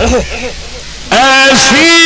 ایسی